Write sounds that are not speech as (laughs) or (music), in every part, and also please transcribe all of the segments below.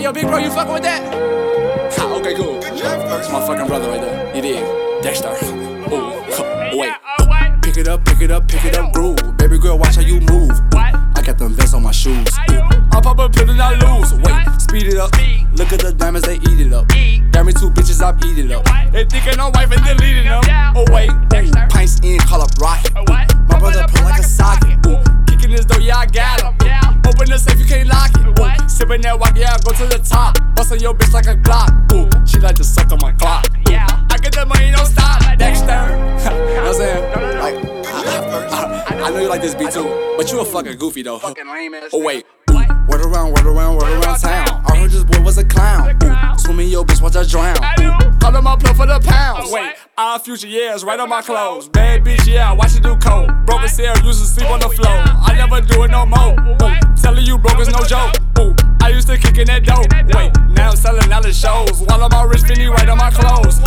Hey, yo, big bro, you fucking with that? Ha, okay, cool. That's my fucking brother right there. You dig? Dexter. Ooh, wait. Pick it up, pick it up, pick it up, groove. Baby girl, watch how you move. I got them vests on my shoes. I pop a pill and I lose. Wait, speed it up. Look at the diamonds, they eat it up. Got me two bitches, I'm eating up. They thinking I'm wife and deleting them. Oh wait, ooh, pints in, call up rocket. That walk, yeah I go to the top. Bustin' your bitch like a Glock. Ooh, she like to suck on my clock. Ooh, I get the money, don't stop. Dexter. (laughs) you know what I'm saying? Like, I, I, I know you like this beat too, but you a fucking goofy though. Fucking lame ass. Oh wait. Word around, word around, word around town. I heard this boy was a clown. Ooh, swimming your bitch, watch her drown. Call him my plug for the pounds. Wait, our future years right on my clothes. Bad bitch, yeah, watch you do coke. Broken cell, used to sleep on the floor. I never do it no more. Ooh, telling you broke is no joke. Ooh, I used to kick in that dope. Wait, now I'm selling all the shows. While I'm all rich, Finny right on my clothes.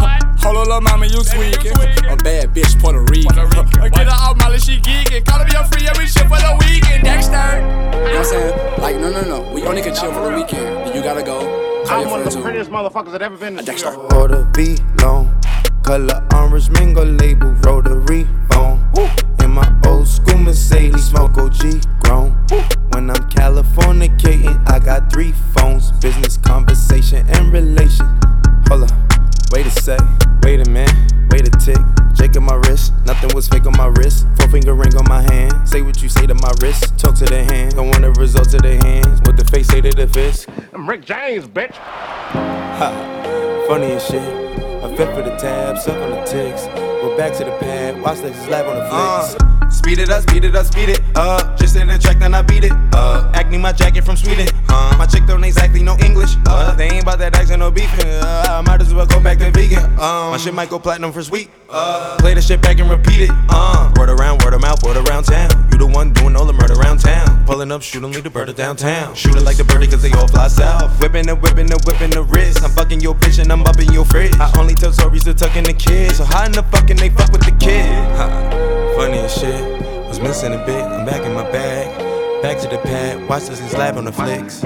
Hold on, little mama, you tweaking. A bad bitch, Puerto Rican. Get her out, Molly, she geeking. Call me a free every shit for the weekend. Dexter. You know what I'm saying? Like, no, no, no. We only can chill for the weekend. You gotta go. Call I'm one of the prettiest motherfuckers that ever been in Dexter. New York. Order V long, color orange mango label rotary phone. In my old school Mercedes, smoke OG grown. When I'm Californicating, I got three phones: business, conversation, and relation. Hold up, wait a sec, wait a minute, wait a tick. Jake on my wrist, nothing was fake on my wrist. Four finger ring on my hand. Say what you say to my wrist, talk to the hand. Don't want the results of the hands. What the face say to the fist. I'm Rick James, bitch. Ha, funny as shit. I fit for the tab, suck on the ticks. Go back to the pad, watch Lexus live on the flicks. Uh, speed it up, speed it up, speed it up. Just in the track, then I beat it up. Acne my jacket from Sweden. Uh, my chick beefing. Uh, I might as well go back to vegan. Um, my shit might go platinum for sweet. Uh, play the shit back and repeat it. Uh, word around, word of mouth, word around town. You the one doing all the murder around town. Pulling up, shooting, lead the bird downtown. Shooting like the birdie, cause they all fly south. Whipping the whipping the whipping the wrist. I'm fucking your bitch and I'm upping your fridge. I only tell stories to tuck in the kids. So how in the fucking they fuck with the kid? Ha, funny as shit. Was missing a bit, I'm back in my bag. Back to the pad, watch this slab on the flicks.